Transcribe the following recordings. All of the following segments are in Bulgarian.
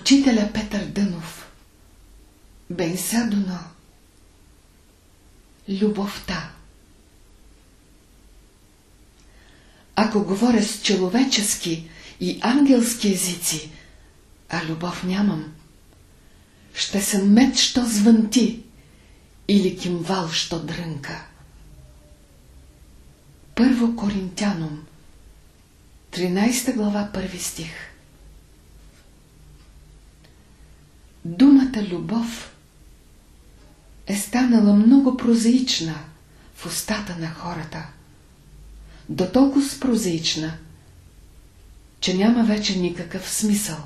Учителя Петър Дънов Бенсадуно Любовта Ако говоря с човечески и ангелски езици, а любов нямам, ще съм мед, що звънти, или кимвал, що дрънка. Първо Коринтянум, 13 глава, първи стих. Думата любов е станала много прозаична в устата на хората. До толкова прозаична, че няма вече никакъв смисъл.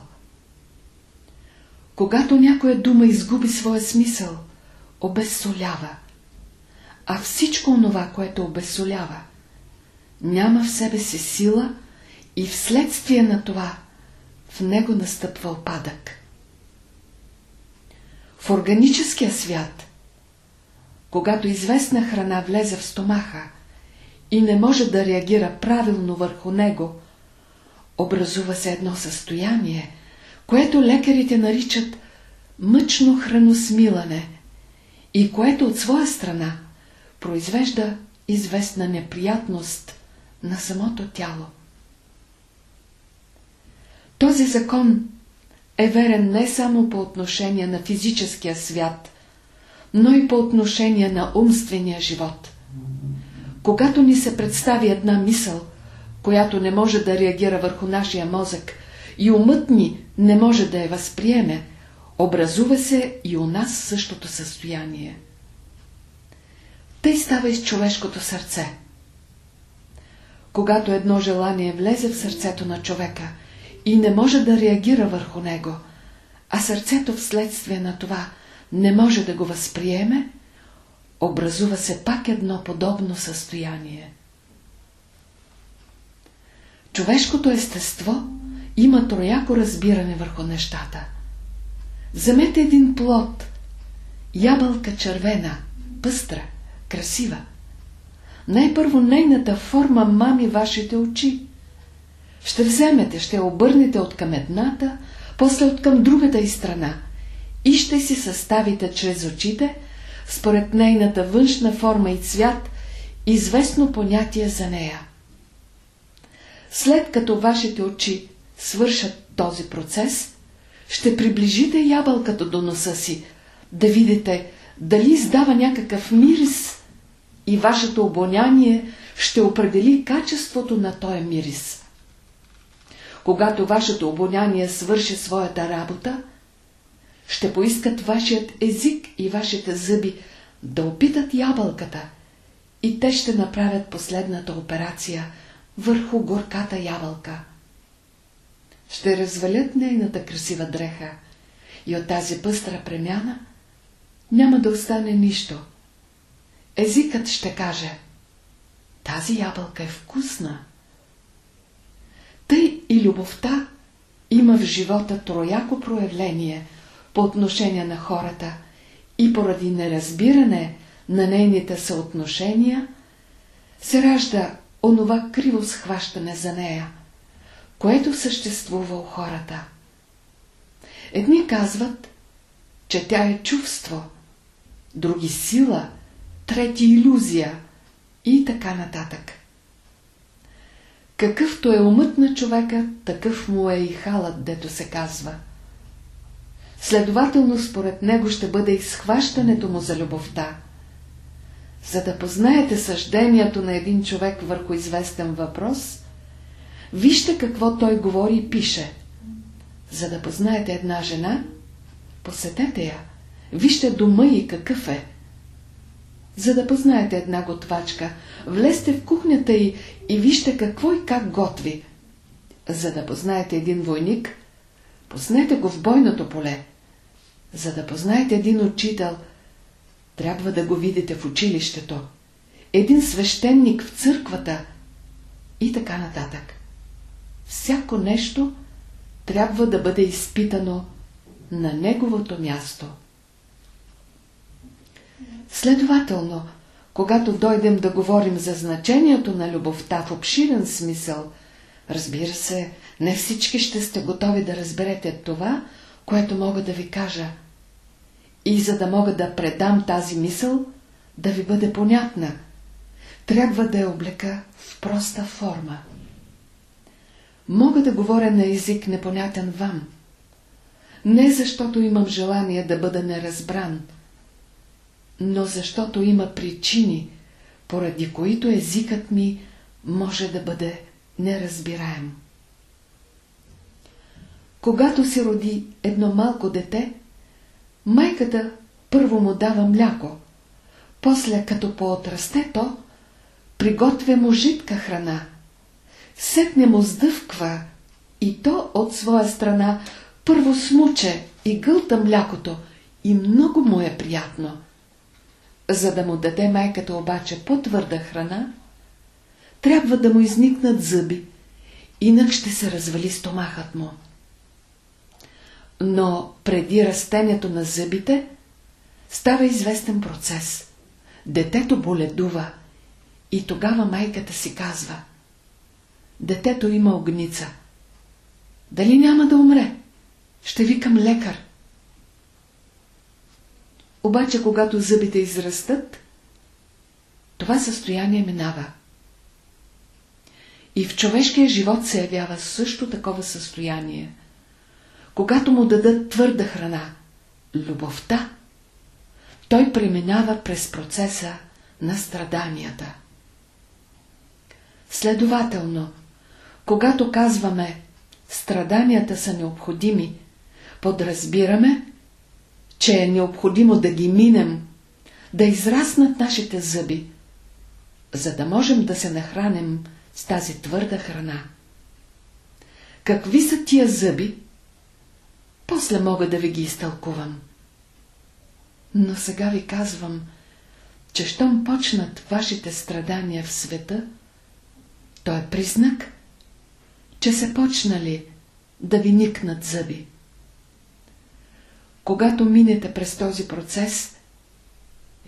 Когато някоя дума изгуби своя смисъл, обезсолява. А всичко онова, което обезсолява, няма в себе си сила и вследствие на това в него настъпва опадък. В органическия свят, когато известна храна влезе в стомаха и не може да реагира правилно върху него, образува се едно състояние, което лекарите наричат мъчно храносмилане и което от своя страна произвежда известна неприятност на самото тяло. Този закон е верен не само по отношение на физическия свят, но и по отношение на умствения живот. Когато ни се представи една мисъл, която не може да реагира върху нашия мозък и умът ни не може да я възприеме, образува се и у нас същото състояние. Тъй става и с човешкото сърце. Когато едно желание влезе в сърцето на човека – и не може да реагира върху него, а сърцето вследствие на това не може да го възприеме, образува се пак едно подобно състояние. Човешкото естество има трояко разбиране върху нещата. Вземете един плод, ябълка червена, пъстра, красива. Най-първо нейната форма мами вашите очи. Ще вземете, ще обърнете от към едната, после от към другата и страна и ще си съставите чрез очите, според нейната външна форма и цвят, известно понятие за нея. След като вашите очи свършат този процес, ще приближите ябълката до носа си, да видите дали издава някакъв мирис и вашето обоняние ще определи качеството на този мирис. Когато вашето обоняние свърши своята работа, ще поискат вашият език и вашите зъби да опитат ябълката и те ще направят последната операция върху горката ябълка. Ще развалят нейната красива дреха и от тази пъстра премяна няма да остане нищо. Езикът ще каже тази ябълка е вкусна. Тъй и любовта има в живота трояко проявление по отношение на хората и поради неразбиране на нейните съотношения се ражда онова криво схващане за нея, което съществува у хората. Едни казват, че тя е чувство, други сила, трети иллюзия и така нататък. Какъвто е умът на човека, такъв му е и халът, дето се казва. Следователно, според него ще бъде изхващането му за любовта. За да познаете съждението на един човек върху известен въпрос, вижте какво той говори и пише. За да познаете една жена, посетете я, вижте дома и какъв е. За да познаете една готвачка, влезте в кухнята й и вижте какво и как готви. За да познаете един войник, поснете го в бойното поле. За да познаете един учител, трябва да го видите в училището. Един свещеник в църквата и така нататък. Всяко нещо трябва да бъде изпитано на неговото място. Следователно, когато дойдем да говорим за значението на любовта в обширен смисъл, разбира се, не всички ще сте готови да разберете това, което мога да ви кажа. И за да мога да предам тази мисъл, да ви бъде понятна, трябва да я облека в проста форма. Мога да говоря на език непонятен вам. Не защото имам желание да бъда неразбран, но защото има причини, поради които езикът ми може да бъде неразбираем. Когато се роди едно малко дете, майката първо му дава мляко, после като поотрасте то, приготвя му житка храна, сетне му сдъвква и то от своя страна първо смуче и гълта млякото и много му е приятно. За да му даде майката обаче по-твърда храна, трябва да му изникнат зъби, инак ще се развали стомахът му. Но преди растението на зъбите става известен процес. Детето боледува и тогава майката си казва Детето има огница. Дали няма да умре? Ще викам лекар. Обаче, когато зъбите израстат, това състояние минава. И в човешкия живот се явява също такова състояние. Когато му дадат твърда храна, любовта, той преминава през процеса на страданията. Следователно, когато казваме страданията са необходими, подразбираме, че е необходимо да ги минем, да израснат нашите зъби, за да можем да се нахраним с тази твърда храна. Какви са тия зъби? После мога да ви ги изтълкувам. Но сега ви казвам, че щом почнат вашите страдания в света, то е признак, че се почнали да ви никнат зъби. Когато минете през този процес,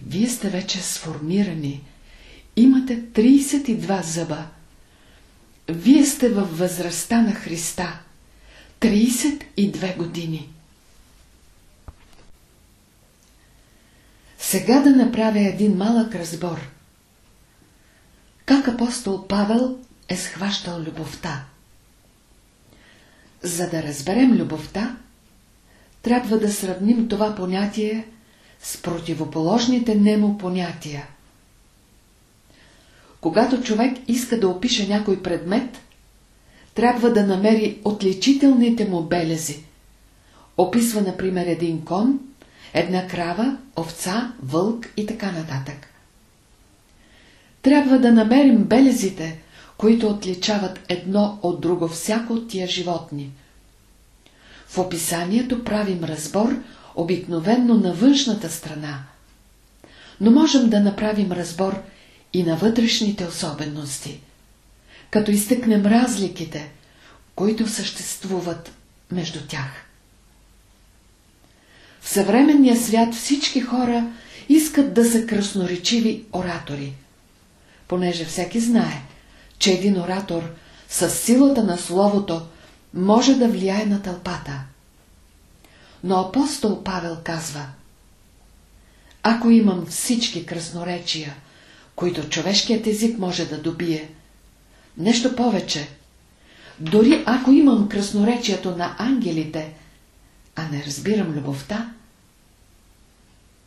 вие сте вече сформирани. Имате 32 зъба. Вие сте във възрастта на Христа. 32 години. Сега да направя един малък разбор. Как апостол Павел е схващал любовта? За да разберем любовта, трябва да сравним това понятие с противоположните немо понятия. Когато човек иска да опише някой предмет, трябва да намери отличителните му белези. Описва, например, един кон, една крава, овца, вълк и така нататък. Трябва да намерим белезите, които отличават едно от друго всяко от тия животни – в описанието правим разбор обикновенно на външната страна, но можем да направим разбор и на вътрешните особености, като изтъкнем разликите, които съществуват между тях. В съвременния свят всички хора искат да са красноречиви оратори, понеже всеки знае, че един оратор с силата на словото може да влияе на тълпата. Но апостол Павел казва Ако имам всички красноречия, които човешкият език може да добие, нещо повече, дори ако имам красноречието на ангелите, а не разбирам любовта,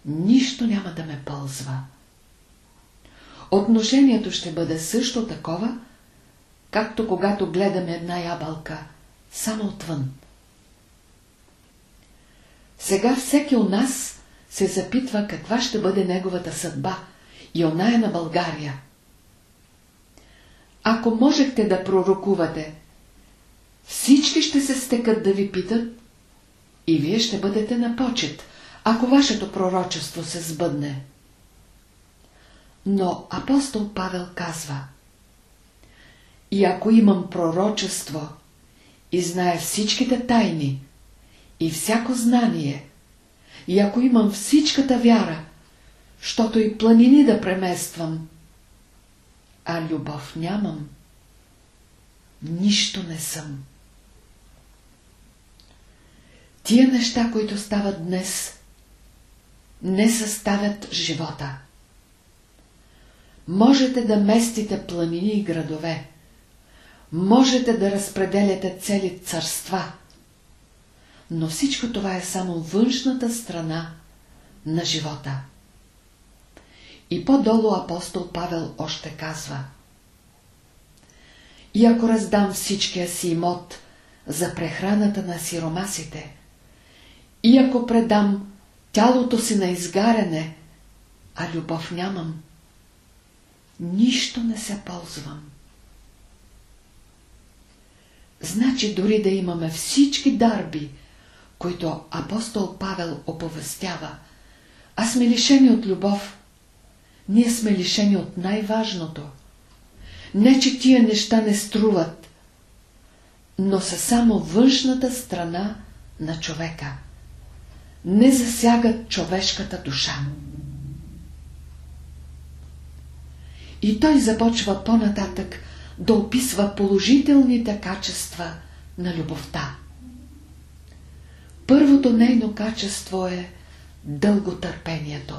нищо няма да ме пълзва. Отношението ще бъде също такова, както когато гледаме една ябълка – само отвън. Сега всеки от нас се запитва каква ще бъде неговата съдба и она е на България. Ако можехте да пророкувате, всички ще се стекат да ви питат и вие ще бъдете на почет, ако вашето пророчество се сбъдне. Но апостол Павел казва И ако имам пророчество и знае всичките тайни и всяко знание, и ако имам всичката вяра, щото и планини да премествам, а любов нямам, нищо не съм. Тия неща, които стават днес, не съставят живота. Можете да местите планини и градове. Можете да разпределяте цели царства. Но всичко това е само външната страна на живота. И по-долу апостол Павел още казва И ако раздам всичкия си имот за прехраната на сиромасите, и ако предам тялото си на изгаряне, а любов нямам, нищо не се ползвам. Значи дори да имаме всички дарби, които апостол Павел оповестява, а сме лишени от любов, ние сме лишени от най-важното. Не, че тия неща не струват, но са само външната страна на човека. Не засягат човешката душа. И той започва по-нататък да описва положителните качества на любовта. Първото нейно качество е дълготърпението.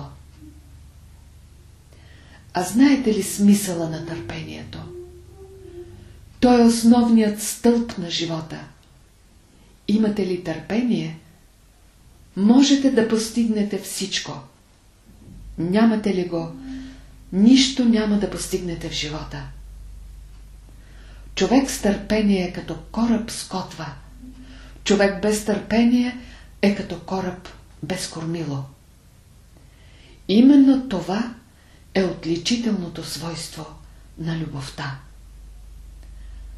А знаете ли смисъла на търпението? Той е основният стълб на живота. Имате ли търпение? Можете да постигнете всичко. Нямате ли го? Нищо няма да постигнете в живота. Човек с търпение е като кораб с котва. Човек без търпение е като кораб без кормило. Именно това е отличителното свойство на любовта.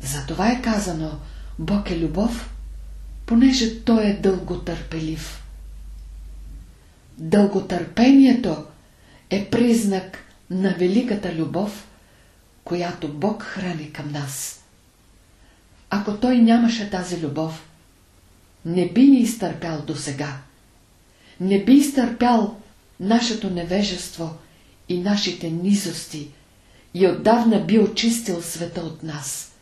Затова е казано Бог е любов, понеже Той е дълготърпелив. Дълготърпението е признак на великата любов, която Бог храни към нас. Ако Той нямаше тази любов, не би ни изтърпял до сега. Не би изтърпял нашето невежество и нашите низости и отдавна би очистил света от нас.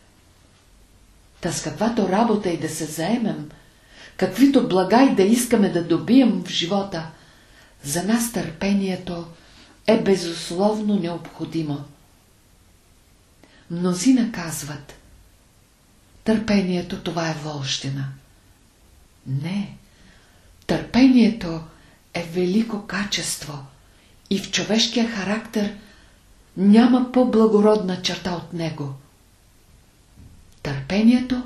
Та с каквато работа и да се заемем, каквито блага и да искаме да добием в живота, за нас търпението е безусловно необходимо. Мнозина казват, търпението това е волщина. Не, търпението е велико качество и в човешкия характер няма по-благородна черта от него. Търпението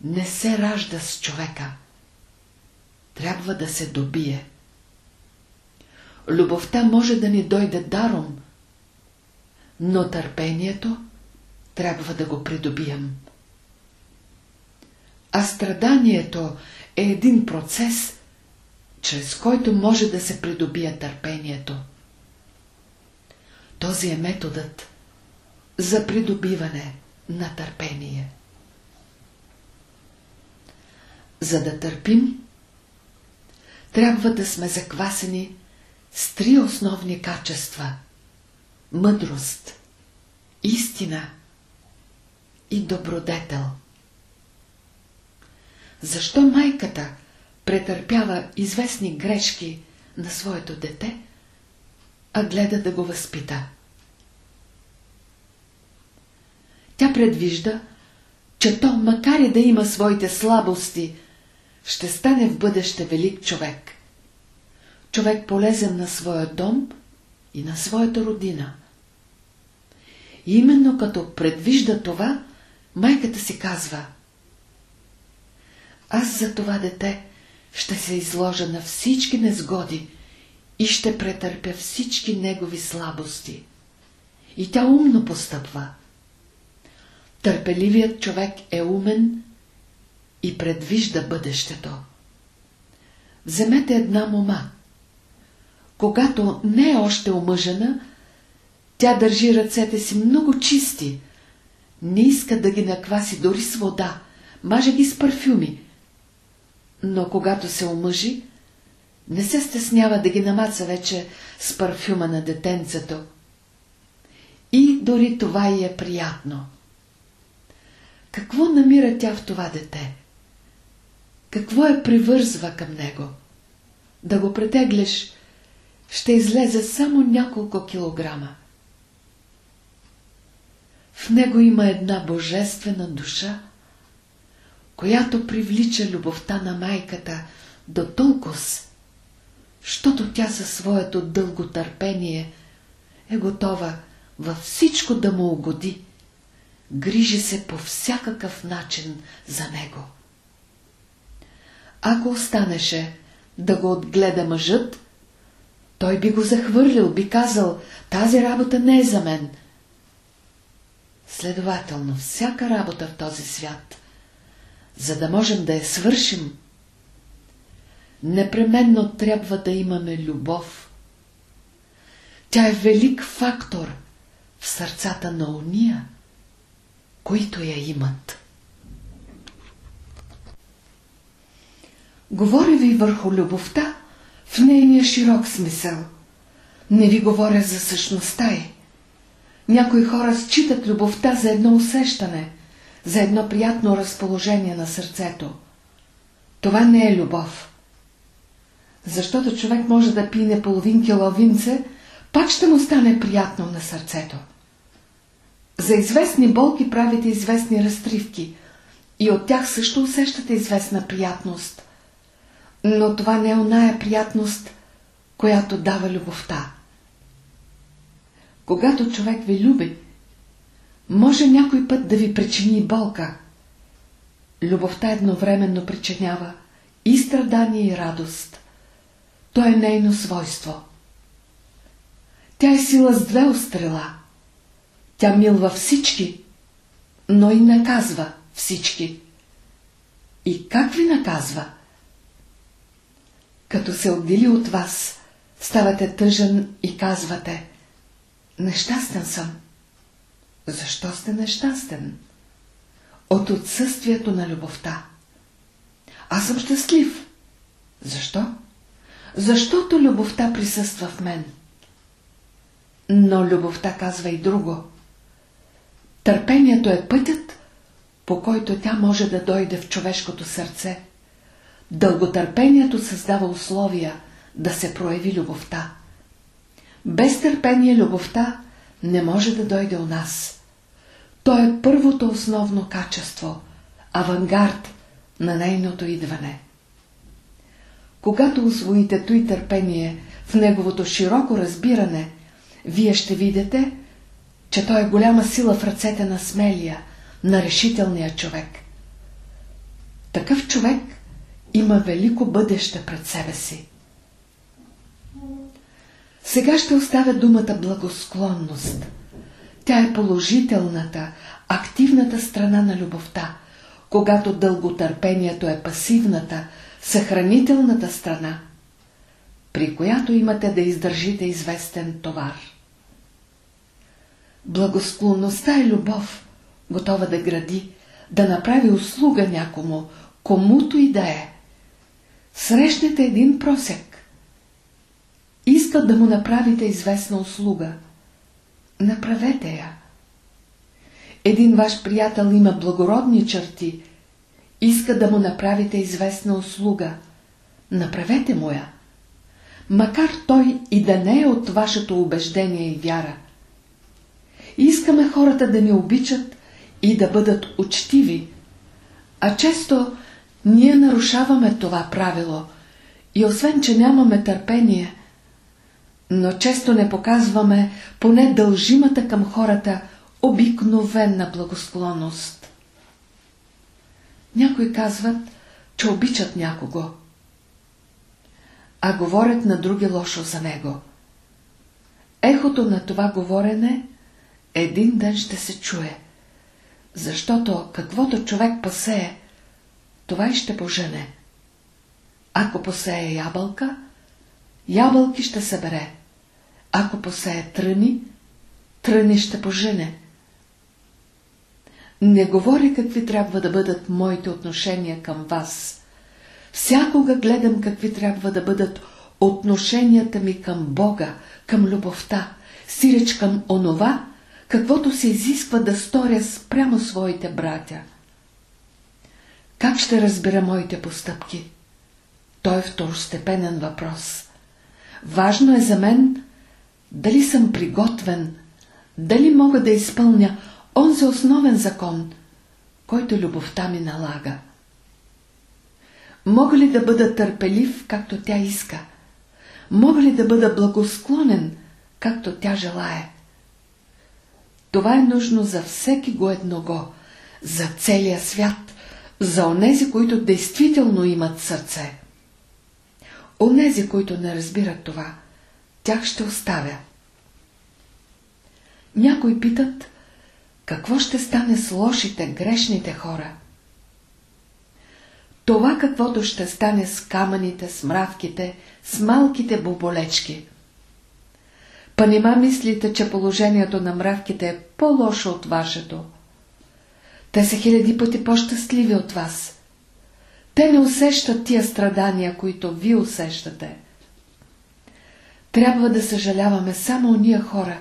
не се ражда с човека. Трябва да се добие. Любовта може да ни дойде даром, но търпението трябва да го придобием. А страданието е един процес, чрез който може да се придобие търпението. Този е методът за придобиване на търпение. За да търпим, трябва да сме заквасени с три основни качества – мъдрост, истина и добродетел. Защо майката претърпява известни грешки на своето дете, а гледа да го възпита? Тя предвижда, че то, макар и да има своите слабости, ще стане в бъдеще велик човек. Човек полезен на своя дом и на своята родина. И именно като предвижда това, майката си казва Аз за това дете ще се изложа на всички незгоди и ще претърпя всички негови слабости. И тя умно постъпва. Търпеливият човек е умен и предвижда бъдещето. Вземете една мома. Когато не е още омъжена, тя държи ръцете си много чисти. Не иска да ги накваси дори с вода, маже ги с парфюми. Но когато се омъжи, не се стеснява да ги намаца вече с парфюма на детенцето. И дори това й е приятно. Какво намира тя в това дете? какво е привързва към него. Да го претеглиш, ще излезе само няколко килограма. В него има една божествена душа, която привлича любовта на майката до толкова, щото тя със своето дълго търпение е готова във всичко да му угоди. Грижи се по всякакъв начин за него. Ако останеше да го отгледа мъжът, той би го захвърлил, би казал, тази работа не е за мен. Следователно, всяка работа в този свят, за да можем да я свършим, непременно трябва да имаме любов. Тя е велик фактор в сърцата на уния, които я имат. Говоря ви върху любовта в нейния широк смисъл. Не ви говоря за същността й. Някои хора считат любовта за едно усещане, за едно приятно разположение на сърцето. Това не е любов. Защото човек може да пине половин кило винце, пак ще му стане приятно на сърцето. За известни болки правите известни разтривки и от тях също усещате известна приятност. Но това не е оная приятност, която дава любовта. Когато човек ви люби, може някой път да ви причини болка. Любовта едновременно причинява и страдание и радост. То е нейно свойство. Тя е сила с две острела. Тя милва всички, но и наказва всички. И как ви наказва? Като се отдели от вас, ставате тъжен и казвате Нещастен съм. Защо сте нещастен? От отсъствието на любовта. Аз съм щастлив. Защо? Защото любовта присъства в мен. Но любовта казва и друго. Търпението е пътят, по който тя може да дойде в човешкото сърце. Дълготърпението създава условия да се прояви любовта. Без търпение любовта не може да дойде у нас. То е първото основно качество, авангард на нейното идване. Когато освоите той търпение в неговото широко разбиране, вие ще видите, че той е голяма сила в ръцете на смелия, на решителния човек. Такъв човек има велико бъдеще пред себе си. Сега ще оставя думата благосклонност. Тя е положителната, активната страна на любовта, когато дълготърпението е пасивната, съхранителната страна, при която имате да издържите известен товар. Благосклонността е любов, готова да гради, да направи услуга някому, комуто и да е. Срещнете един просек, искат да му направите известна услуга. Направете я. Един ваш приятел има благородни черти, иска да му направите известна услуга. Направете му я. Макар той и да не е от вашето убеждение и вяра. Искаме хората да ни обичат и да бъдат учтиви, а често ние нарушаваме това правило и освен, че нямаме търпение, но често не показваме поне дължимата към хората обикновена благосклонност. Някои казват, че обичат някого, а говорят на други лошо за него. Ехото на това говорене един ден ще се чуе, защото каквото човек посее, това и ще пожене. Ако посее ябълка, ябълки ще събере. Ако посее тръни, тръни ще пожене. Не говори какви трябва да бъдат моите отношения към вас. Всякога гледам какви трябва да бъдат отношенията ми към Бога, към любовта, сиреч към онова, каквото се изисква да сторя спрямо своите братя. Как ще разбера моите постъпки? Той е второстепенен въпрос. Важно е за мен дали съм приготвен, дали мога да изпълня онзи основен закон, който любовта ми налага. Мога ли да бъда търпелив, както тя иска? Мога ли да бъда благосклонен, както тя желае? Това е нужно за всеки го едного, за целия свят, за онези, които действително имат сърце. Онези, които не разбират това, тях ще оставя. Някои питат, какво ще стане с лошите, грешните хора? Това каквото ще стане с камъните, с мравките, с малките боболечки. Па нема мислите, че положението на мравките е по-лошо от вашето. Те са хиляди пъти по-щастливи от вас. Те не усещат тия страдания, които ви усещате. Трябва да съжаляваме само уния хора,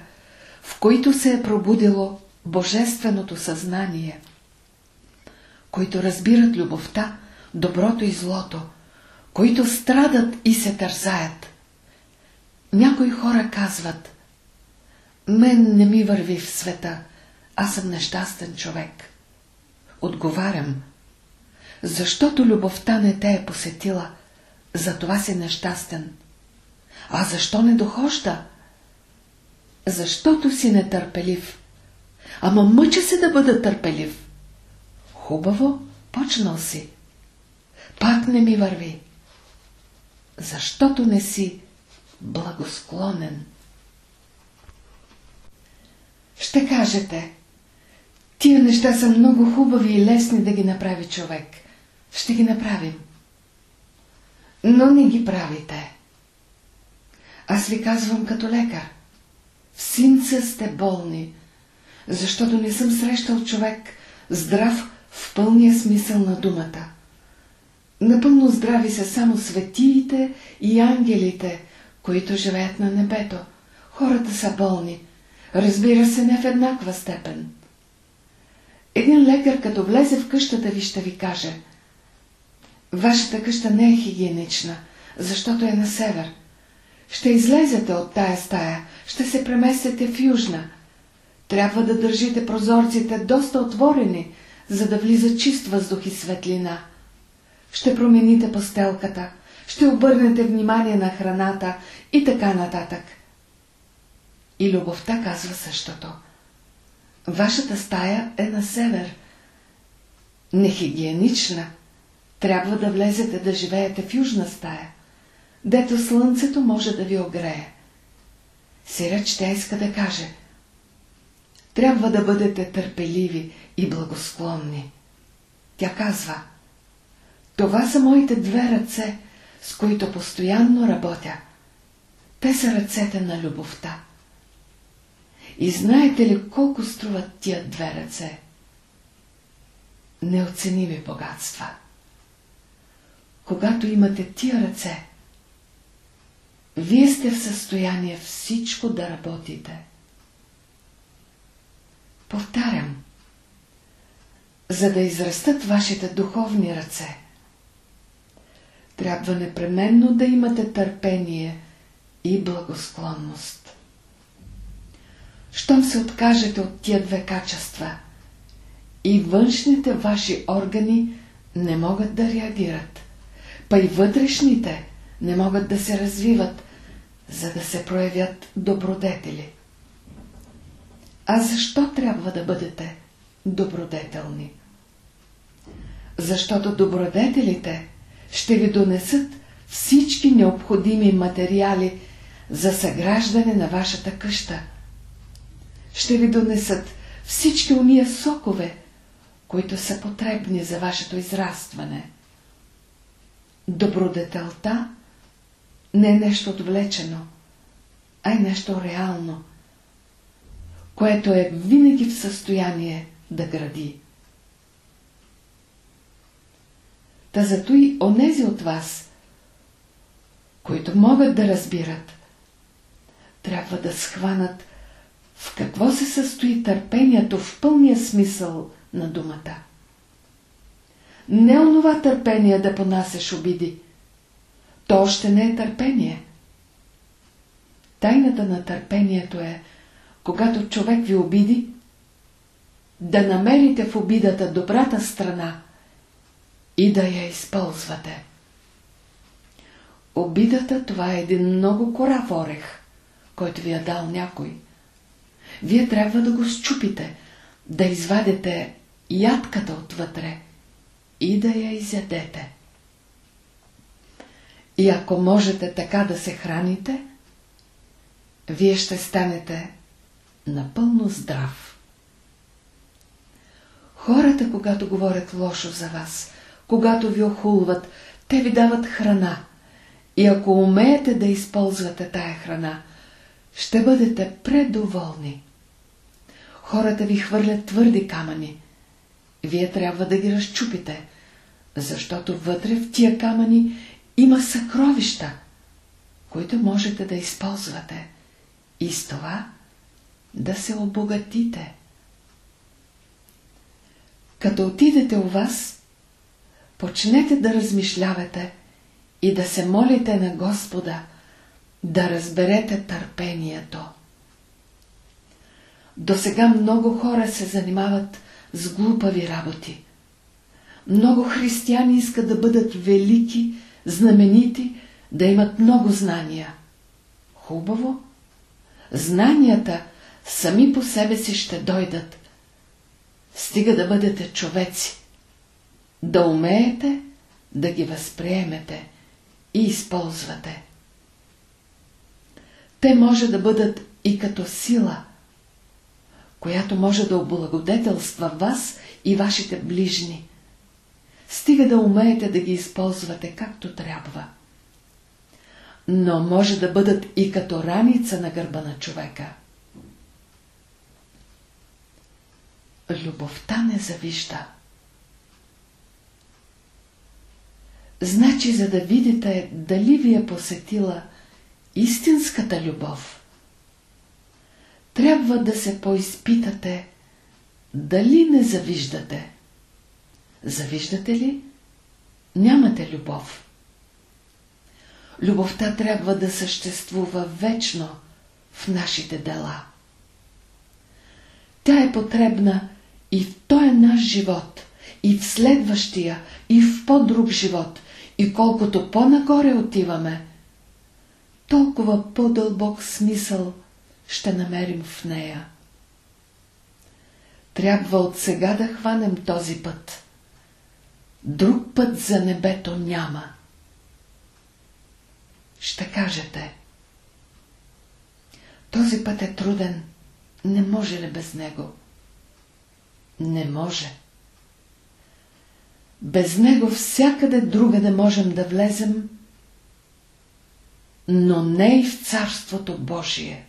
в които се е пробудило божественото съзнание, които разбират любовта, доброто и злото, които страдат и се тързаят. Някои хора казват, мен не ми върви в света, аз съм нещастен човек. Отговарям, защото любовта не те е посетила, затова си нещастен. А защо не дохожда? Защото си нетърпелив. Ама мъча се да бъда търпелив. Хубаво, почнал си. Пак не ми върви. Защото не си благосклонен. Ще кажете, тия неща са много хубави и лесни да ги направи човек. Ще ги направим. Но не ги правите. Аз ви казвам като лекар. В синца сте болни, защото не съм срещал човек здрав в пълния смисъл на думата. Напълно здрави са само светиите и ангелите, които живеят на небето. Хората са болни. Разбира се, не в еднаква степен. Един лекар, като влезе в къщата ви, ще ви каже Вашата къща не е хигиенична, защото е на север. Ще излезете от тая стая, ще се преместите в южна. Трябва да държите прозорците доста отворени, за да влиза чист въздух и светлина. Ще промените постелката, ще обърнете внимание на храната и така нататък. И любовта казва същото. Вашата стая е на север. Нехигиенична. Трябва да влезете да живеете в южна стая, дето слънцето може да ви огрее. Сиреч тя иска да каже. Трябва да бъдете търпеливи и благосклонни. Тя казва. Това са моите две ръце, с които постоянно работя. Те са ръцете на любовта. И знаете ли колко струват тия две ръце? Неоценими богатства. Когато имате тия ръце, вие сте в състояние всичко да работите. Повтарям, за да израстат вашите духовни ръце, трябва непременно да имате търпение и благосклонност. Щом се откажете от тия две качества, и външните ваши органи не могат да реагират, па и вътрешните не могат да се развиват, за да се проявят добродетели. А защо трябва да бъдете добродетелни? Защото добродетелите ще ви донесат всички необходими материали за съграждане на вашата къща. Ще ви донесат всички уния сокове, които са потребни за вашето израстване. Добродетелта не е нещо отвлечено, а е нещо реално, което е винаги в състояние да гради. Та зато и онези от вас, които могат да разбират, трябва да схванат в какво се състои търпението в пълния смисъл на думата. не онова търпение да понасеш обиди. То още не е търпение. Тайната на търпението е, когато човек ви обиди, да намерите в обидата добрата страна и да я използвате. Обидата това е един много корав орех, който ви е дал някой. Вие трябва да го счупите, да извадите ядката отвътре и да я изядете. И ако можете така да се храните, вие ще станете напълно здрав. Хората, когато говорят лошо за вас, когато ви охулват, те ви дават храна. И ако умеете да използвате тая храна, ще бъдете предоволни. Хората ви хвърлят твърди камъни. Вие трябва да ги разчупите, защото вътре в тия камъни има съкровища, които можете да използвате и с това да се обогатите. Като отидете у вас, почнете да размишлявате и да се молите на Господа, да разберете търпението. До сега много хора се занимават с глупави работи. Много християни искат да бъдат велики, знаменити, да имат много знания. Хубаво. Знанията сами по себе си ще дойдат. Стига да бъдете човеци. Да умеете да ги възприемете и използвате. Те може да бъдат и като сила, която може да облагодетелства вас и вашите ближни. Стига да умеете да ги използвате както трябва. Но може да бъдат и като раница на гърба на човека. Любовта не завижда. Значи, за да видите дали ви е посетила истинската любов, трябва да се поизпитате дали не завиждате. Завиждате ли? Нямате любов. Любовта трябва да съществува вечно в нашите дела. Тя е потребна и в този наш живот, и в следващия, и в по-друг живот, и колкото по-нагоре отиваме, толкова по-дълбок смисъл ще намерим в нея. Трябва от сега да хванем този път. Друг път за небето няма. Ще кажете. Този път е труден. Не може ли без него? Не може. Без него всякъде друга да можем да влезем, но не и в Царството Божие.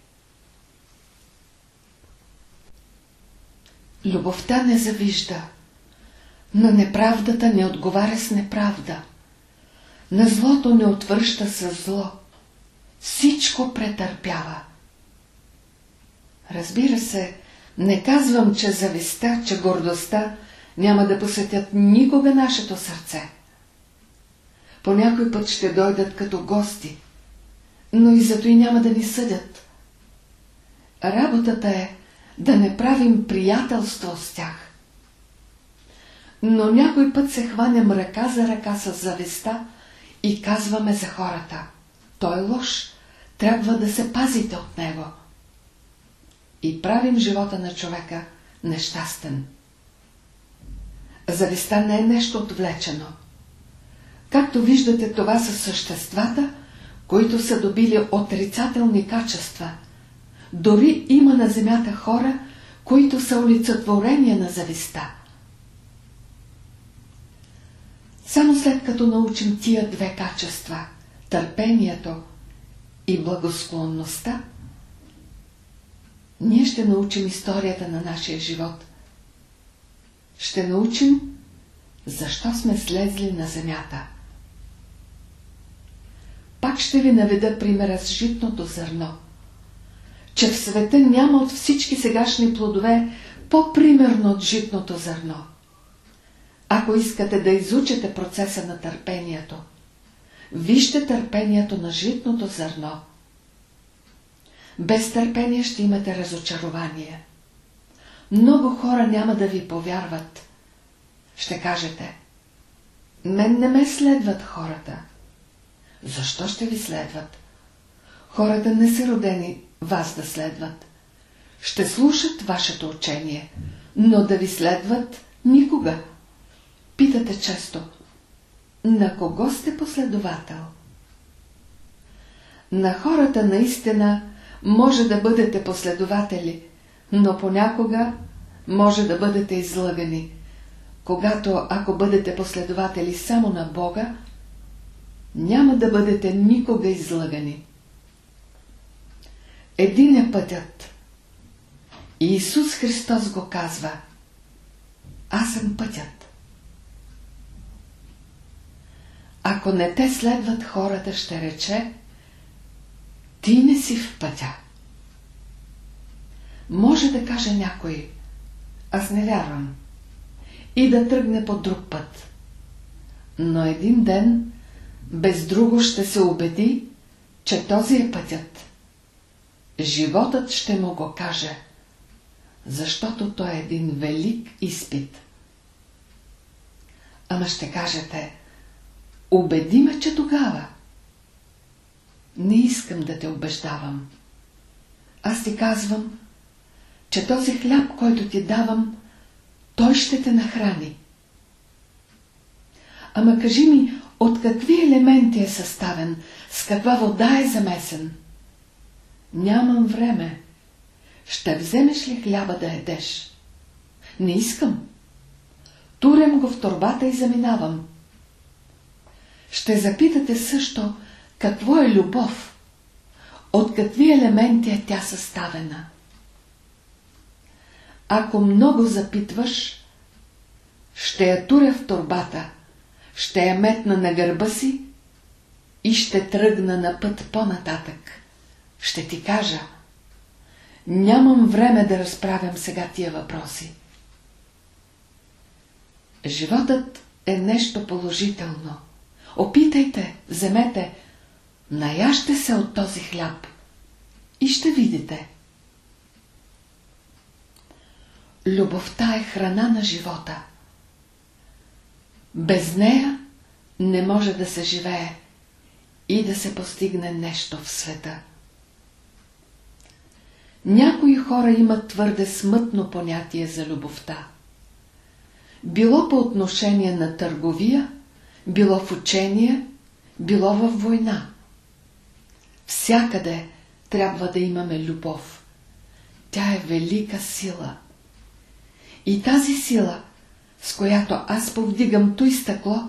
Любовта не завижда. На неправдата не отговаря с неправда. На злото не отвръща с зло. Всичко претърпява. Разбира се, не казвам, че зависта, че гордостта няма да посетят никога нашето сърце. По някой път ще дойдат като гости, но и зато и няма да ни съдят. Работата е да не правим приятелство с тях но някой път се хванем ръка за ръка с зависта и казваме за хората. Той е лош, трябва да се пазите от него. И правим живота на човека нещастен. Зависта не е нещо отвлечено. Както виждате, това са съществата, които са добили отрицателни качества. Дори има на земята хора, които са олицетворения на зависта. Само след като научим тия две качества – търпението и благосклонността, ние ще научим историята на нашия живот. Ще научим защо сме слезли на земята. Пак ще ви наведа примера с житното зърно. Че в света няма от всички сегашни плодове по-примерно от житното зърно. Ако искате да изучите процеса на търпението, вижте търпението на житното зърно. Без търпение ще имате разочарование. Много хора няма да ви повярват. Ще кажете, мен не ме следват хората. Защо ще ви следват? Хората не са родени вас да следват. Ще слушат вашето учение, но да ви следват никога. Питате често, на кого сте последовател? На хората наистина може да бъдете последователи, но понякога може да бъдете излъгани. Когато, ако бъдете последователи само на Бога, няма да бъдете никога излъгани. Един е пътят. Иисус Христос го казва. Аз съм пътят. Ако не те следват хората, ще рече, ти не си в пътя. Може да каже някой, аз не вярвам, и да тръгне по друг път. Но един ден, без друго ще се убеди, че този е пътят. Животът ще му го каже, защото той е един велик изпит. Ама ще кажете, убеди ме, че тогава. Не искам да те убеждавам. Аз ти казвам, че този хляб, който ти давам, той ще те нахрани. Ама кажи ми, от какви елементи е съставен, с каква вода е замесен? Нямам време. Ще вземеш ли хляба да едеш? Не искам. Турям го в торбата и заминавам. Ще запитате също, какво е любов? От какви елементи е тя съставена? Ако много запитваш, ще я туря в турбата, ще я метна на гърба си и ще тръгна на път по-нататък. Ще ти кажа, нямам време да разправям сега тия въпроси. Животът е нещо положително. Опитайте, вземете, наяжте се от този хляб и ще видите. Любовта е храна на живота. Без нея не може да се живее и да се постигне нещо в света. Някои хора имат твърде смътно понятие за любовта. Било по отношение на търговия, било в учение, било в война. Всякъде трябва да имаме любов. Тя е велика сила. И тази сила, с която аз повдигам той стъкло,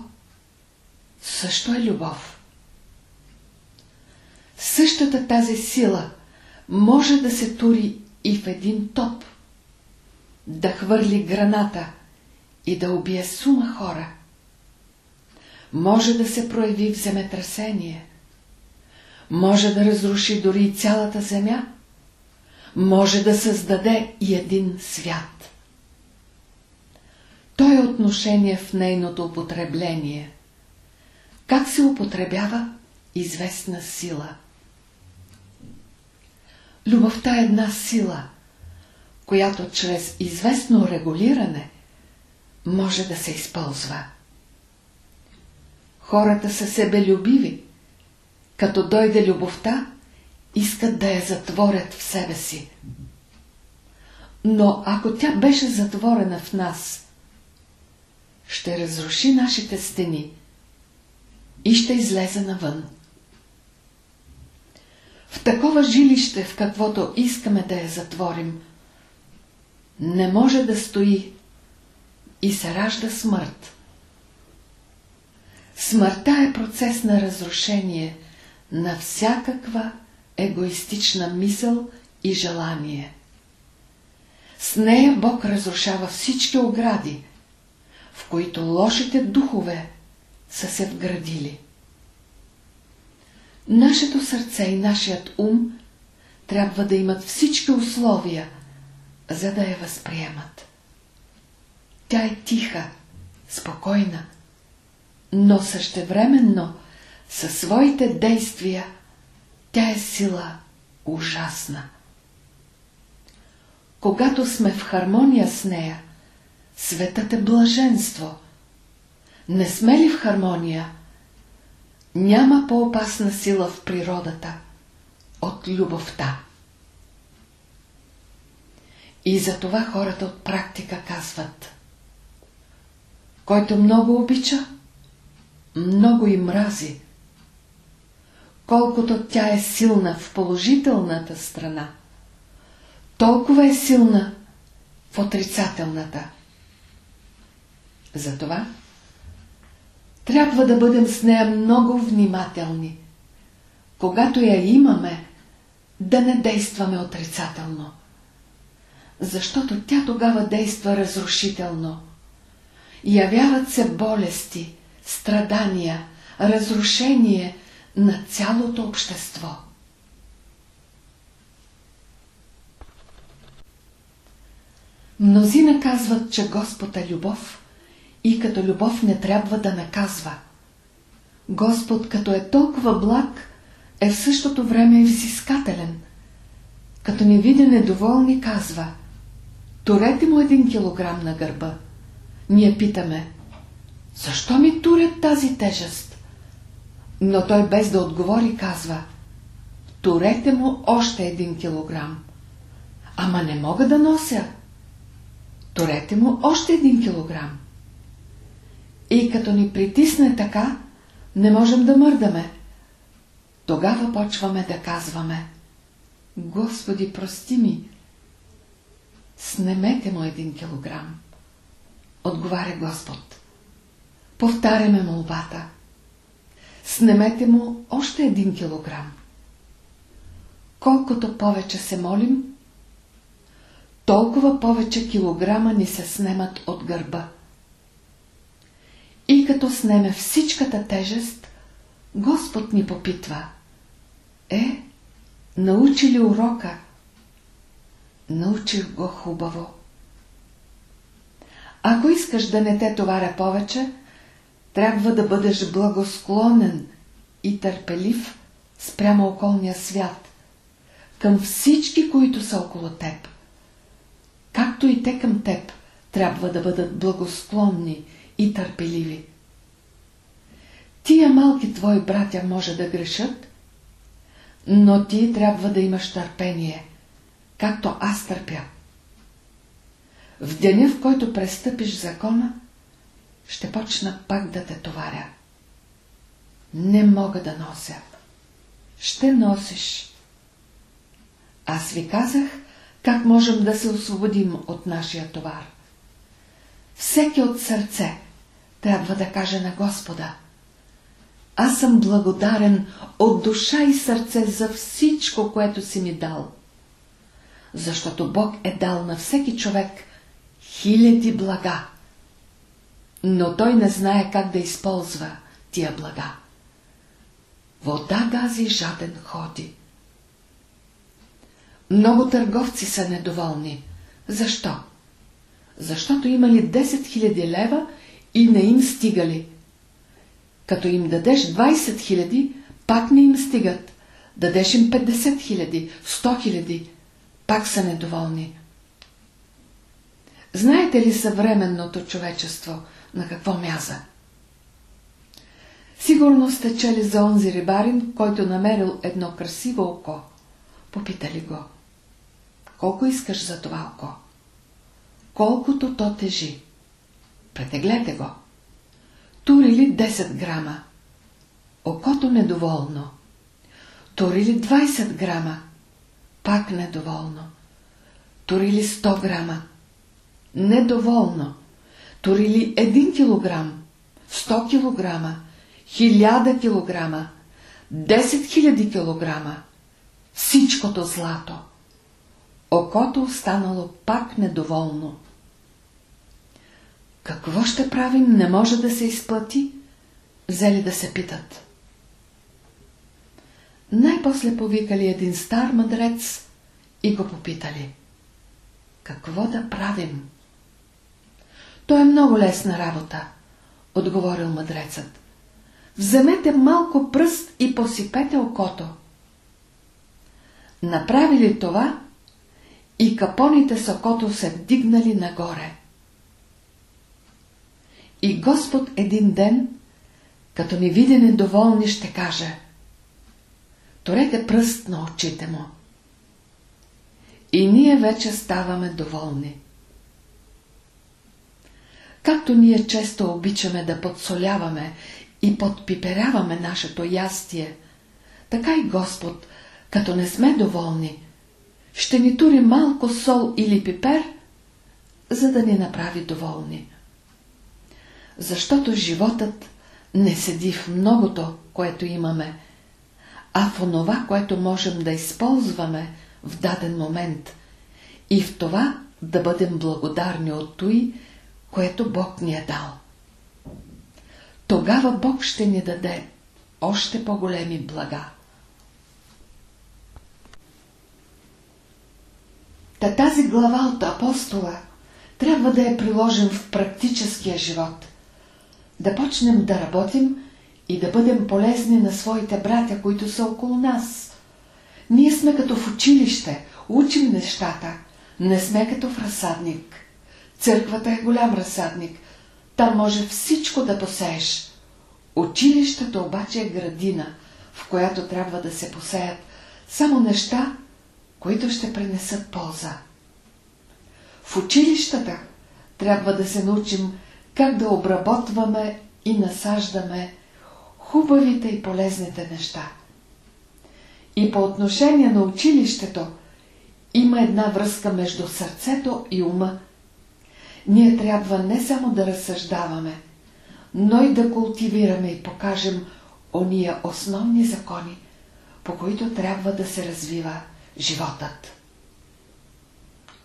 също е любов. Същата тази сила може да се тури и в един топ, да хвърли граната и да убие сума хора. Може да се прояви в земетресение, може да разруши дори и цялата земя, може да създаде и един свят. То е отношение в нейното употребление. Как се употребява известна сила? Любовта е една сила, която чрез известно регулиране може да се използва. Хората са себелюбиви. Като дойде любовта, искат да я затворят в себе си. Но ако тя беше затворена в нас, ще разруши нашите стени и ще излезе навън. В такова жилище, в каквото искаме да я затворим, не може да стои и се ражда смърт. Смъртта е процес на разрушение на всякаква егоистична мисъл и желание. С нея Бог разрушава всички огради, в които лошите духове са се вградили. Нашето сърце и нашият ум трябва да имат всички условия, за да я възприемат. Тя е тиха, спокойна, но същевременно със своите действия тя е сила ужасна. Когато сме в хармония с нея, светът е блаженство. Не сме ли в хармония? Няма по-опасна сила в природата от любовта. И за това хората от практика казват Който много обича, много и мрази. Колкото тя е силна в положителната страна, толкова е силна в отрицателната. Затова трябва да бъдем с нея много внимателни. Когато я имаме, да не действаме отрицателно. Защото тя тогава действа разрушително. Явяват се болести, страдания, разрушение на цялото общество. Мнозина казват, че Господ е любов и като любов не трябва да наказва. Господ, като е толкова благ, е в същото време и взискателен. Като ни види недоволни, казва Турете му един килограм на гърба. Ние питаме Защо ми турят тази тежест? Но той без да отговори казва Турете му още един килограм. Ама не мога да нося. Турете му още един килограм. И като ни притисне така, не можем да мърдаме. Тогава почваме да казваме Господи, прости ми, снемете му един килограм. Отговаря Господ. Повтаряме молбата. Снемете му още един килограм. Колкото повече се молим, толкова повече килограма ни се снемат от гърба. И като снеме всичката тежест, Господ ни попитва. Е, научи ли урока? Научих го хубаво. Ако искаш да не те товаря повече, трябва да бъдеш благосклонен и търпелив спрямо околния свят, към всички, които са около теб. Както и те към теб трябва да бъдат благосклонни и търпеливи. Тия малки твои братя може да грешат, но ти трябва да имаш търпение, както аз търпя. В деня, в който престъпиш закона, ще почна пак да те товаря. Не мога да нося. Ще носиш. Аз ви казах, как можем да се освободим от нашия товар. Всеки от сърце трябва да каже на Господа Аз съм благодарен от душа и сърце за всичко, което си ми дал. Защото Бог е дал на всеки човек хиляди блага. Но той не знае как да използва тия блага. Вода гази жаден ходи. Много търговци са недоволни. Защо? Защото имали 10 000 лева и не им стигали. Като им дадеш 20 000, пак не им стигат. Дадеш им 50 000, 100 000, пак са недоволни. Знаете ли съвременното човечество на какво мяза? Сигурно сте чели за онзи рибарин, който намерил едно красиво око. Попитали го. Колко искаш за това око? Колкото то тежи. Претеглете го. Турили 10 грама. Окото недоволно. Турили 20 грама. Пак недоволно. Турили 100 грама. Недоволно. Турили 1 килограм. 100 килограма. 1000 килограма. 10 000 килограма. Всичкото злато. Окото останало пак недоволно. Какво ще правим, не може да се изплати? Взели да се питат. Най-после повикали един стар мъдрец и го попитали. Какво да правим? То е много лесна работа. отговорил мъдрецът. Вземете малко пръст и посипете окото. Направили това и капоните с окото се вдигнали нагоре. И Господ един ден, като ни види недоволни, ще каже Торете пръст на очите му. И ние вече ставаме доволни. Както ние често обичаме да подсоляваме и подпиперяваме нашето ястие, така и Господ, като не сме доволни, ще ни тури малко сол или пипер, за да ни направи доволни. Защото животът не седи в многото, което имаме, а в онова, което можем да използваме в даден момент и в това да бъдем благодарни от той, което Бог ни е дал. Тогава Бог ще ни даде още по-големи блага. Та тази глава от апостола трябва да я приложим в практическия живот. Да почнем да работим и да бъдем полезни на своите братя, които са около нас. Ние сме като в училище, учим нещата, не сме като в разсадник. Църквата е голям разсадник, там може всичко да посееш. Училището обаче е градина, в която трябва да се посеят само неща, които ще пренесат полза. В училищата трябва да се научим как да обработваме и насаждаме хубавите и полезните неща. И по отношение на училището има една връзка между сърцето и ума. Ние трябва не само да разсъждаваме, но и да култивираме и покажем ония основни закони, по които трябва да се развива животът.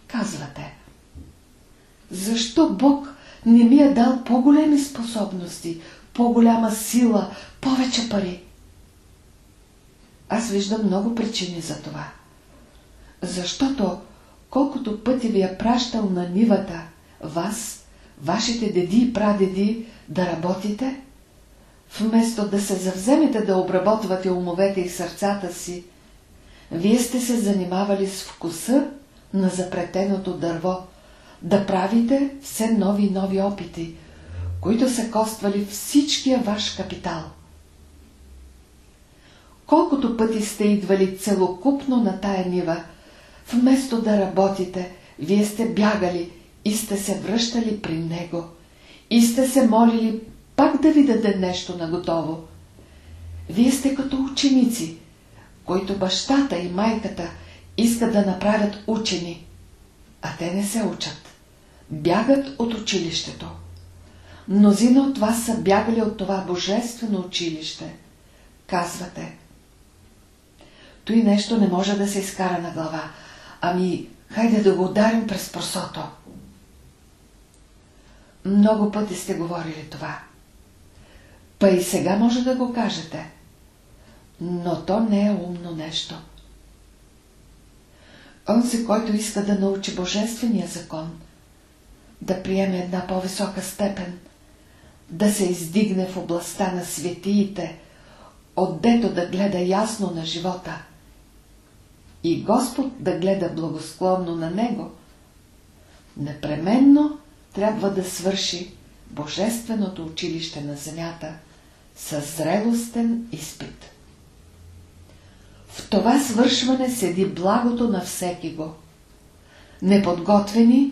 Казвате, защо Бог не ми е дал по-големи способности, по-голяма сила, повече пари? Аз виждам много причини за това. Защото колкото пъти ви е пращал на нивата, вас, вашите деди и прадеди да работите, вместо да се завземете да обработвате умовете и сърцата си, вие сте се занимавали с вкуса на запретеното дърво, да правите все нови и нови опити, които са коствали всичкия ваш капитал. Колкото пъти сте идвали целокупно на тая нива, вместо да работите, вие сте бягали и сте се връщали при него и сте се молили пак да ви даде нещо наготово. Вие сте като ученици, които бащата и майката искат да направят учени, а те не се учат. Бягат от училището. Мнозина от вас са бягали от това божествено училище. Казвате. Той нещо не може да се изкара на глава. Ами, хайде да го ударим през просото. Много пъти сте говорили това. Па и сега може да го кажете но то не е умно нещо. Онзи, който иска да научи Божествения закон, да приеме една по-висока степен, да се издигне в областта на светиите, отдето да гледа ясно на живота и Господ да гледа благосклонно на него, непременно трябва да свърши Божественото училище на земята с зрелостен изпит. В това свършване седи благото на всеки го. Неподготвени,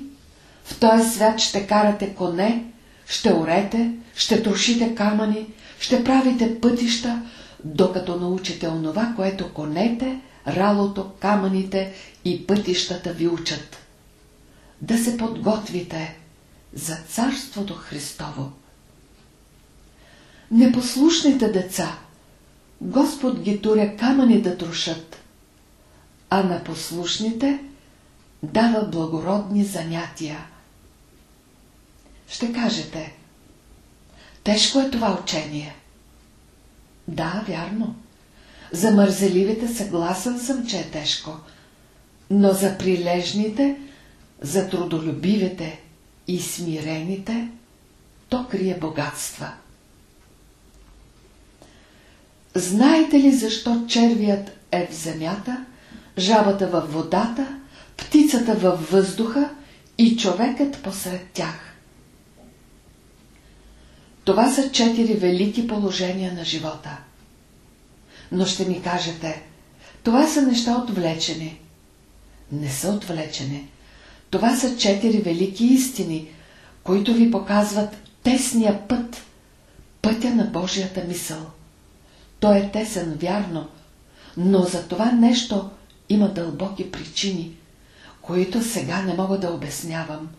в този свят ще карате коне, ще орете, ще трошите камъни, ще правите пътища, докато научите онова, което конете, ралото, камъните и пътищата ви учат. Да се подготвите за Царството Христово. Непослушните деца – Господ ги туря камъни да трошат, а на послушните дава благородни занятия. Ще кажете, тежко е това учение. Да, вярно. За мързеливите съгласен съм, че е тежко, но за прилежните, за трудолюбивите и смирените, то крие богатства. Знаете ли защо червият е в земята, жабата във водата, птицата във въздуха и човекът посред тях? Това са четири велики положения на живота. Но ще ми кажете, това са неща отвлечени. Не са отвлечени. Това са четири велики истини, които ви показват тесния път, пътя на Божията мисъл. Той е тесен, вярно, но за това нещо има дълбоки причини, които сега не мога да обяснявам.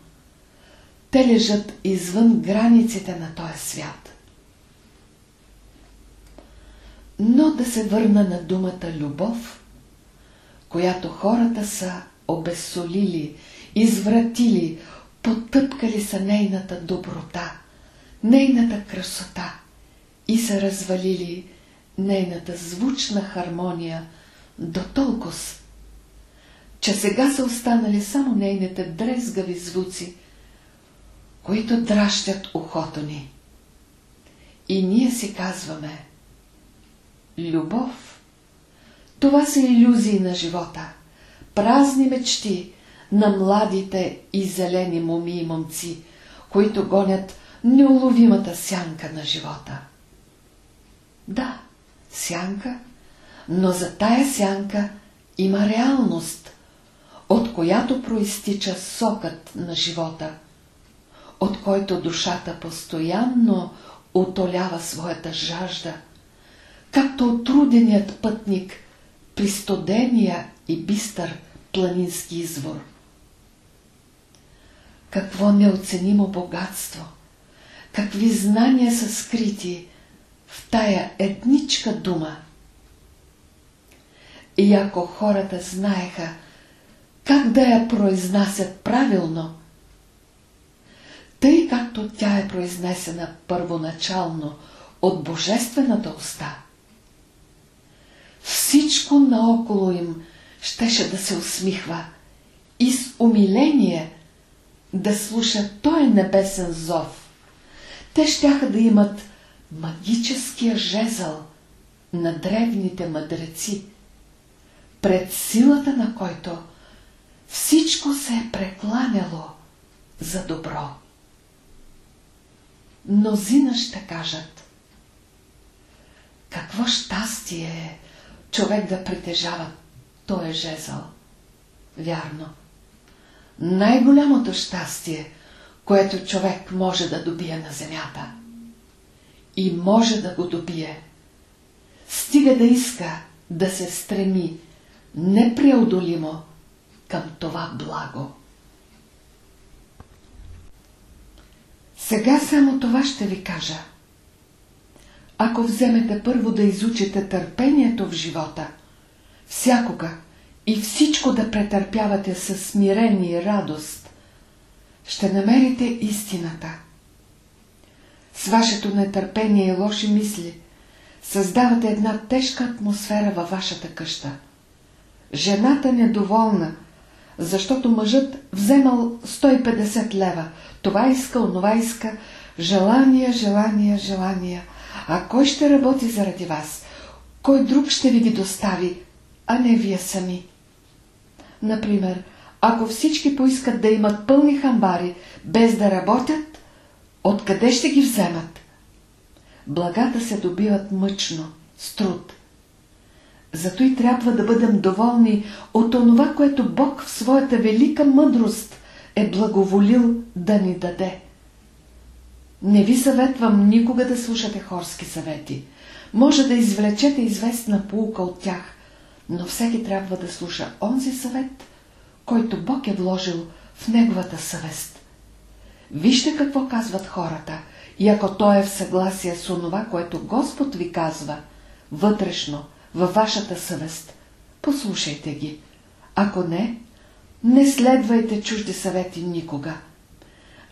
Те лежат извън границите на този свят. Но да се върна на думата любов, която хората са обесолили, извратили, потъпкали са нейната доброта, нейната красота и са развалили нейната звучна хармония до толкова, че сега са останали само нейните дрезгави звуци, които дращат ухото ни. И ние си казваме Любов. Това са иллюзии на живота, празни мечти на младите и зелени моми и момци, които гонят неуловимата сянка на живота. Да, сянка, но за тая сянка има реалност, от която проистича сокът на живота, от който душата постоянно отолява своята жажда, както отруденият пътник при студения и бистър планински извор. Какво неоценимо богатство, какви знания са скрити в тая едничка дума. И ако хората знаеха как да я произнасят правилно, тъй както тя е произнесена първоначално от божествената уста, всичко наоколо им щеше да се усмихва и с умиление да слуша той небесен зов. Те щяха да имат магическия жезъл на древните мъдреци, пред силата на който всичко се е прекланяло за добро. Мнозина ще кажат какво щастие е човек да притежава той е жезъл. Вярно. Най-голямото щастие, което човек може да добие на земята – и може да го добие. Стига да иска да се стреми непреодолимо към това благо. Сега само това ще ви кажа. Ако вземете първо да изучите търпението в живота, всякога и всичко да претърпявате със смирение и радост, ще намерите истината – с вашето нетърпение и лоши мисли създавате една тежка атмосфера във вашата къща. Жената недоволна, защото мъжът вземал 150 лева. Това иска, онова иска. Желания, желания, желания. А кой ще работи заради вас? Кой друг ще ви ги достави, а не вие сами? Например, ако всички поискат да имат пълни хамбари, без да работят, Откъде ще ги вземат? Благата се добиват мъчно, с труд. Зато и трябва да бъдем доволни от онова, което Бог в своята велика мъдрост е благоволил да ни даде. Не ви съветвам никога да слушате хорски съвети. Може да извлечете известна полука от тях, но всеки трябва да слуша онзи съвет, който Бог е вложил в неговата съвест. Вижте какво казват хората и ако то е в съгласие с онова, което Господ ви казва, вътрешно, във вашата съвест, послушайте ги. Ако не, не следвайте чужди съвети никога.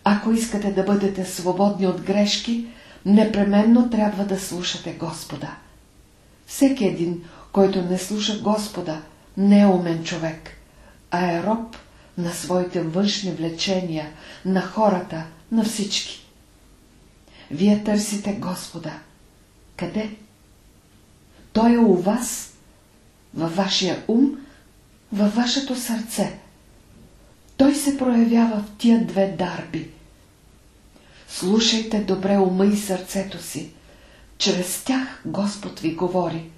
Ако искате да бъдете свободни от грешки, непременно трябва да слушате Господа. Всеки един, който не слуша Господа, не е умен човек, а е роб на своите външни влечения, на хората, на всички. Вие търсите Господа. Къде? Той е у вас, във вашия ум, във вашето сърце. Той се проявява в тия две дарби. Слушайте добре ума и сърцето си. Чрез тях Господ ви говори.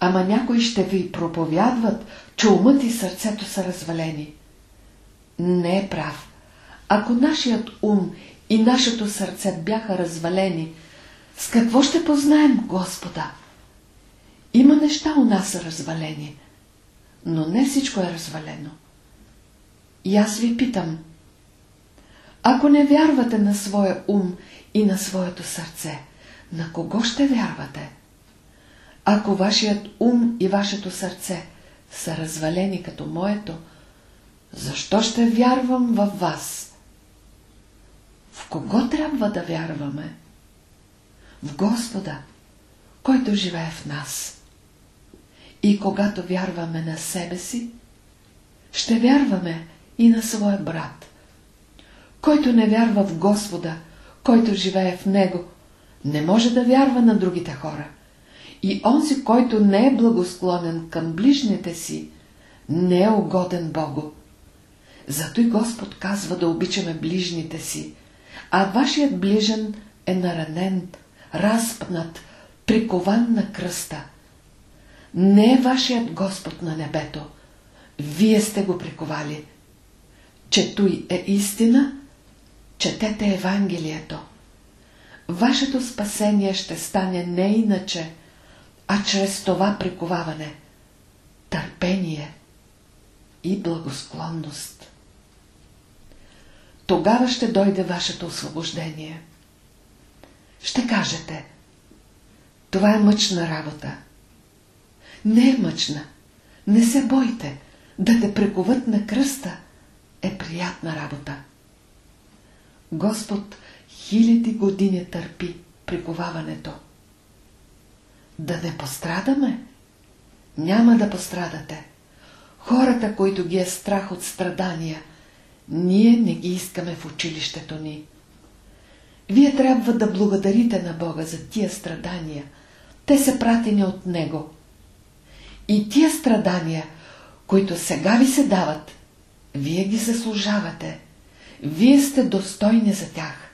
Ама някои ще ви проповядват, че умът и сърцето са развалени. Не е прав. Ако нашият ум и нашето сърце бяха развалени, с какво ще познаем Господа? Има неща у нас развалени, но не всичко е развалено. И аз ви питам, ако не вярвате на своя ум и на своето сърце, на кого ще вярвате? Ако вашият ум и вашето сърце са развалени като моето, защо ще вярвам във вас? В кого трябва да вярваме? В Господа, който живее в нас. И когато вярваме на себе си, ще вярваме и на своя брат. Който не вярва в Господа, който живее в Него, не може да вярва на другите хора. И онзи, който не е благосклонен към ближните си, не е угоден Богу. Зато и Господ казва да обичаме ближните си, а вашият ближен е наранен, разпнат, прикован на кръста. Не е вашият Господ на небето. Вие сте го приковали. Че той е истина, четете Евангелието. Вашето спасение ще стане не иначе, а чрез това приковаване. Търпение и благосклонност. Тогава ще дойде вашето освобождение. Ще кажете, това е мъчна работа. Не е мъчна. Не се бойте. Да те прековат на кръста е приятна работа. Господ хиляди години търпи приковаването. Да не пострадаме? Няма да пострадате. Хората, които ги е страх от страдания, ние не ги искаме в училището ни. Вие трябва да благодарите на Бога за тия страдания. Те са пратени от Него. И тия страдания, които сега ви се дават, вие ги заслужавате. Вие сте достойни за тях.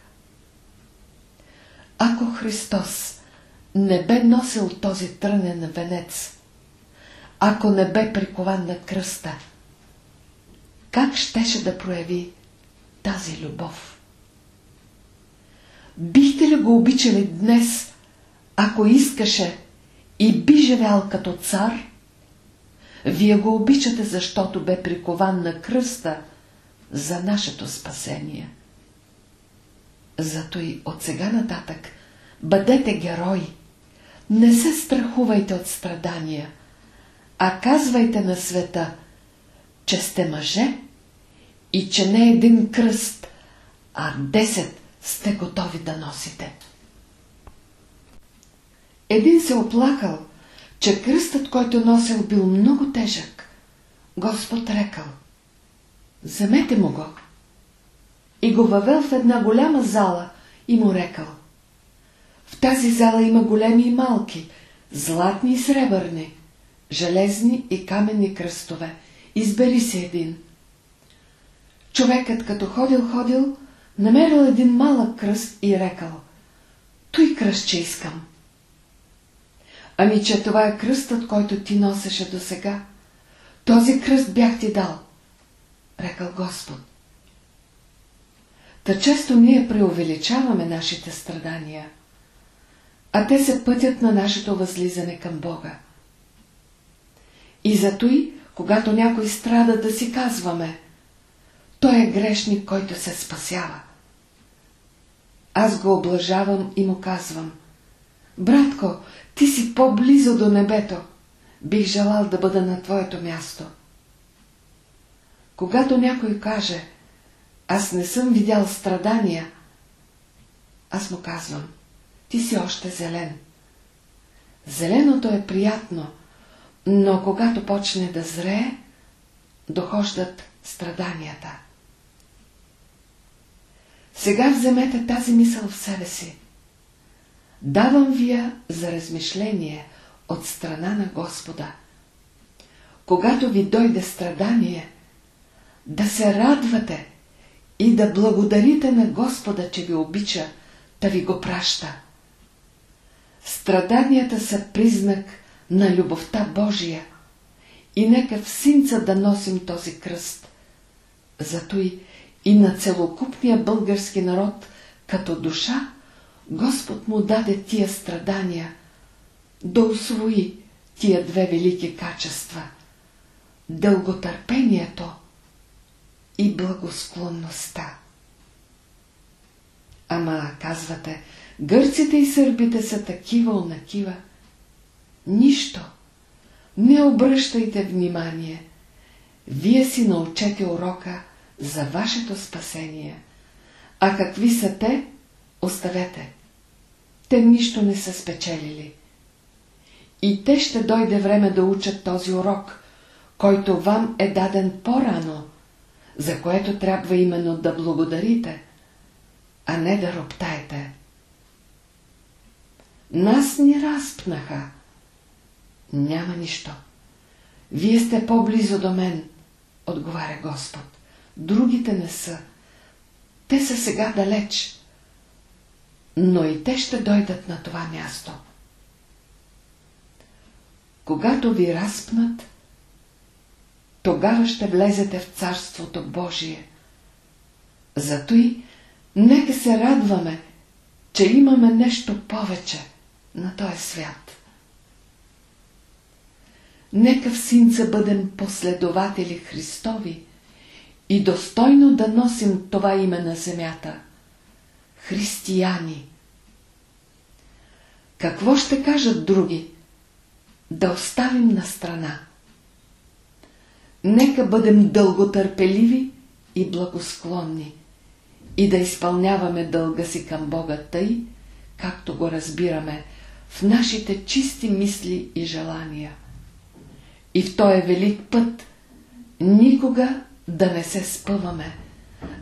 Ако Христос не бе носил този трънен венец, ако не бе прикован на кръста, как щеше да прояви тази любов? Бихте ли го обичали днес, ако искаше и би живял като цар? Вие го обичате, защото бе прикован на кръста за нашето спасение. Зато и от сега нататък бъдете герои. Не се страхувайте от страдания, а казвайте на света, че сте мъже и че не един кръст, а десет сте готови да носите. Един се оплакал, че кръстът, който носил, бил много тежък. Господ рекал, вземете му го. И го въвел в една голяма зала и му рекал, в тази зала има големи и малки, златни и сребърни, железни и каменни кръстове. Избери си един. Човекът като ходил-ходил, намерил един малък кръст и рекал, той кръст, че искам. Ами, че това е кръстът, който ти носеше до сега. Този кръст бях ти дал, рекал Господ. Та често ние преувеличаваме нашите страдания, а те са пътят на нашето възлизане към Бога. И зато и, когато някой страда да си казваме, той е грешник, който се спасява. Аз го облажавам и му казвам, братко, ти си по-близо до небето. Бих желал да бъда на твоето място. Когато някой каже, аз не съм видял страдания, аз му казвам, ти си още зелен. Зеленото е приятно, но когато почне да зрее, дохождат страданията. Сега вземете тази мисъл в себе си. Давам ви я за размишление от страна на Господа. Когато ви дойде страдание, да се радвате и да благодарите на Господа, че ви обича, да ви го праща. Страданията са признак на любовта Божия и нека в синца да носим този кръст. Зато и, и на целокупния български народ като душа Господ му даде тия страдания, да усвои тия две велики качества – дълготърпението и благосклонността. Ама, казвате, гърците и сърбите са такива онакива. Нищо. Не обръщайте внимание. Вие си научете урока за вашето спасение. А какви са те, оставете. Те нищо не са спечелили. И те ще дойде време да учат този урок, който вам е даден по-рано, за което трябва именно да благодарите, а не да роптаете. Нас ни разпнаха. Няма нищо. Вие сте по-близо до мен, отговаря Господ. Другите не са. Те са сега далеч. Но и те ще дойдат на това място. Когато ви разпнат, тогава ще влезете в Царството Божие. Зато и нека се радваме, че имаме нещо повече на този свят. Нека в синца бъдем последователи Христови и достойно да носим това име на земята. Християни. Какво ще кажат други? Да оставим на страна. Нека бъдем дълготърпеливи и благосклонни и да изпълняваме дълга си към Бога тъй, както го разбираме в нашите чисти мисли и желания. И в този велик път никога да не се спъваме,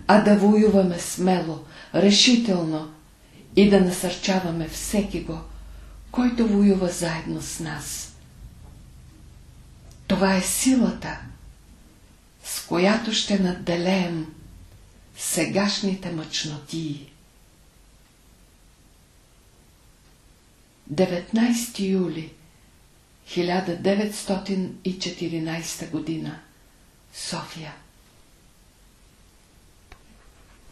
а да воюваме смело, решително и да насърчаваме всеки го, който воюва заедно с нас. Това е силата, с която ще надделеем сегашните мъчнотии. 19 юли 1914 година. София